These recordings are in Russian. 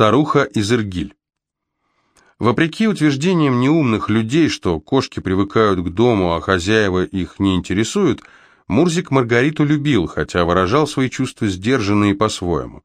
Старуха из Иргиль. Вопреки утверждениям неумных людей, что кошки привыкают к дому, а хозяева их не интересуют, Мурзик Маргариту любил, хотя выражал свои чувства сдержанно и по-своему.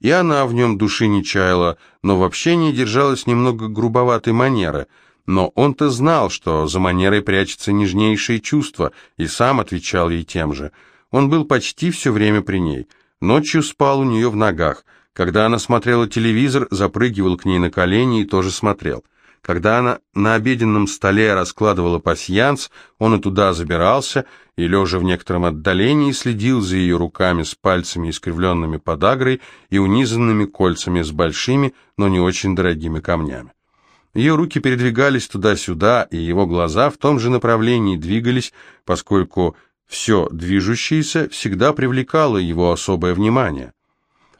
И она в нем души не чаяла, но в общении держалась немного грубоватой манеры. Но он-то знал, что за манерой прячется нежнейшее чувство, и сам отвечал ей тем же. Он был почти все время при ней. Ночью спал у нее в ногах – когда она смотрела телевизор, запрыгивал к ней на колени и тоже смотрел. Когда она на обеденном столе раскладывала пасьянс, он и туда забирался, и, лежа в некотором отдалении, следил за ее руками с пальцами, искривленными подагрой и унизанными кольцами с большими, но не очень дорогими камнями. Ее руки передвигались туда-сюда, и его глаза в том же направлении двигались, поскольку все движущееся всегда привлекало его особое внимание.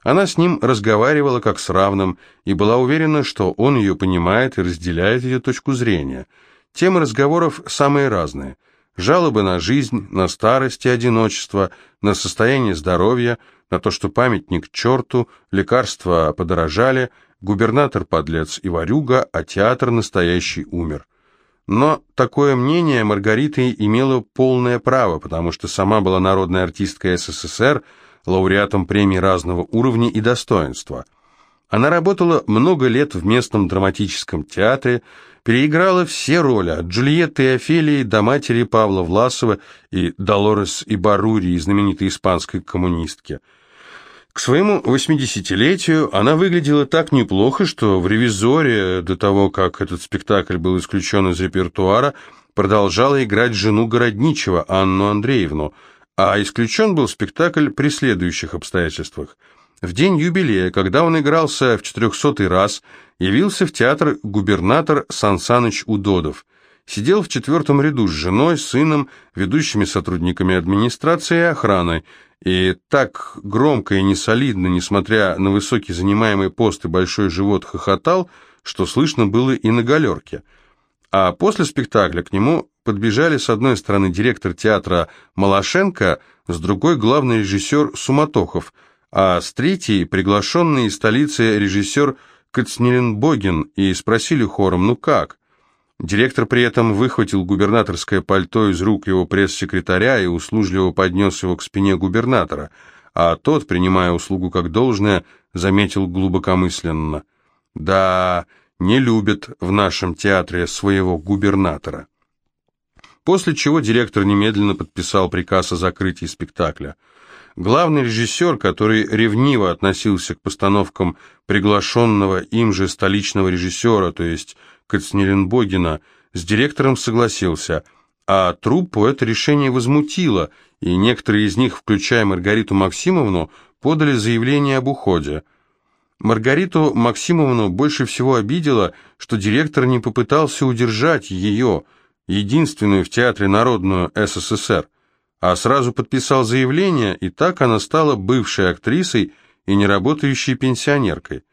Она с ним разговаривала как с равным и была уверена, что он ее понимает и разделяет ее точку зрения. Темы разговоров самые разные. Жалобы на жизнь, на старость и одиночество, на состояние здоровья, на то, что памятник черту, лекарства подорожали, губернатор подлец и варюга, а театр настоящий умер. Но такое мнение Маргарита имела полное право, потому что сама была народной артисткой СССР, лауреатом премий разного уровня и достоинства. Она работала много лет в местном драматическом театре, переиграла все роли, от Джульетты и Офелии до матери Павла Власова и Долорес и Барури, знаменитой испанской коммунистки. К своему 80-летию она выглядела так неплохо, что в «Ревизоре», до того, как этот спектакль был исключен из репертуара, продолжала играть жену Городничева, Анну Андреевну – а исключен был спектакль при следующих обстоятельствах. В день юбилея, когда он игрался в четырехсотый раз, явился в театр губернатор Сансаныч Удодов. Сидел в четвертом ряду с женой, сыном, ведущими сотрудниками администрации и охраны, и так громко и несолидно, несмотря на высокий занимаемый пост и большой живот, хохотал, что слышно было и на галерке. А после спектакля к нему подбежали с одной стороны директор театра Малашенко, с другой главный режиссер Суматохов, а с третьей приглашенный из столицы режиссер Кацнеленбогин и спросили хором «Ну как?». Директор при этом выхватил губернаторское пальто из рук его пресс-секретаря и услужливо поднес его к спине губернатора, а тот, принимая услугу как должное, заметил глубокомысленно «Да, не любят в нашем театре своего губернатора» после чего директор немедленно подписал приказ о закрытии спектакля. Главный режиссер, который ревниво относился к постановкам приглашенного им же столичного режиссера, то есть Кацнеленбогина, с директором согласился, а труппу это решение возмутило, и некоторые из них, включая Маргариту Максимовну, подали заявление об уходе. Маргариту Максимовну больше всего обидело, что директор не попытался удержать ее – единственную в Театре народную СССР, а сразу подписал заявление, и так она стала бывшей актрисой и неработающей пенсионеркой.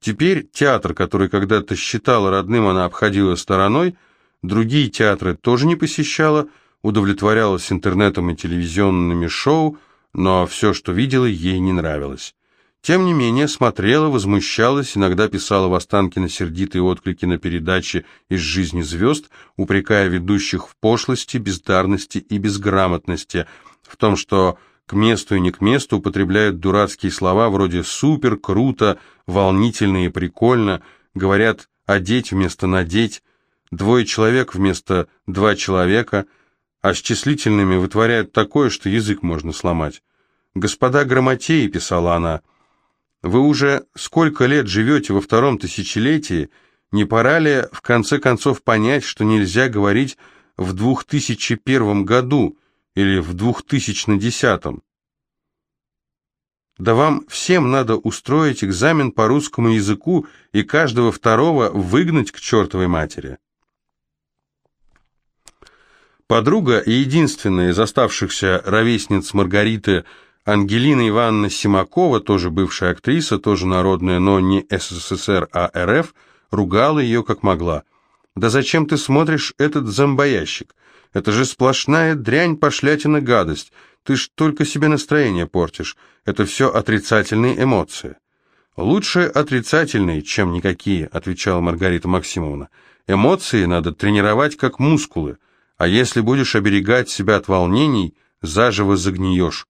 Теперь театр, который когда-то считала родным, она обходила стороной, другие театры тоже не посещала, удовлетворялась интернетом и телевизионными шоу, но все, что видела, ей не нравилось. Тем не менее, смотрела, возмущалась, иногда писала в Останкино сердитые отклики на передачи из жизни звезд, упрекая ведущих в пошлости, бездарности и безграмотности, в том, что к месту и не к месту употребляют дурацкие слова вроде «супер», «круто», «волнительно» и «прикольно», говорят «одеть» вместо «надеть», «двое человек» вместо «два человека», а с числительными вытворяют такое, что язык можно сломать. «Господа грамотеи», — писала она, — вы уже сколько лет живете во втором тысячелетии, не пора ли в конце концов понять, что нельзя говорить в 2001 году или в 2010? Да вам всем надо устроить экзамен по русскому языку и каждого второго выгнать к чертовой матери. Подруга и единственная из оставшихся ровесниц Маргариты – Ангелина Ивановна Симакова, тоже бывшая актриса, тоже народная, но не СССР, а РФ, ругала ее как могла. «Да зачем ты смотришь этот зомбоящик? Это же сплошная дрянь, пошлятина, гадость. Ты ж только себе настроение портишь. Это все отрицательные эмоции». «Лучше отрицательные, чем никакие», — отвечала Маргарита Максимовна. «Эмоции надо тренировать как мускулы, а если будешь оберегать себя от волнений, заживо загниешь».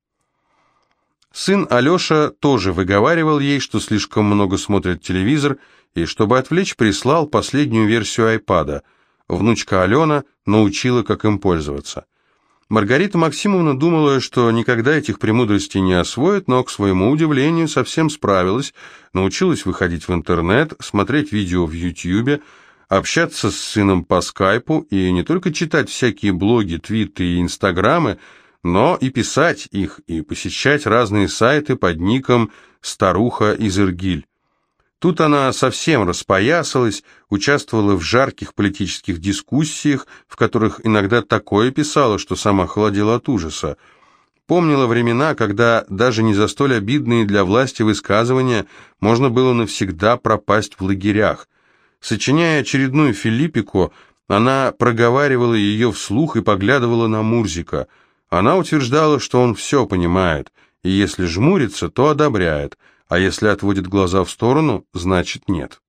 Сын Алеша тоже выговаривал ей, что слишком много смотрит телевизор, и, чтобы отвлечь, прислал последнюю версию айпада. Внучка Алена научила, как им пользоваться. Маргарита Максимовна думала, что никогда этих премудростей не освоит, но, к своему удивлению, совсем справилась, научилась выходить в интернет, смотреть видео в Ютьюбе, общаться с сыном по скайпу и не только читать всякие блоги, твиты и инстаграмы, но и писать их, и посещать разные сайты под ником «Старуха из Иргиль». Тут она совсем распоясалась, участвовала в жарких политических дискуссиях, в которых иногда такое писала, что сама холодела от ужаса. Помнила времена, когда даже не за столь обидные для власти высказывания можно было навсегда пропасть в лагерях. Сочиняя очередную Филиппику, она проговаривала ее вслух и поглядывала на Мурзика. Она утверждала, что он все понимает, и если жмурится, то одобряет – а если отводит глаза в сторону, значит нет.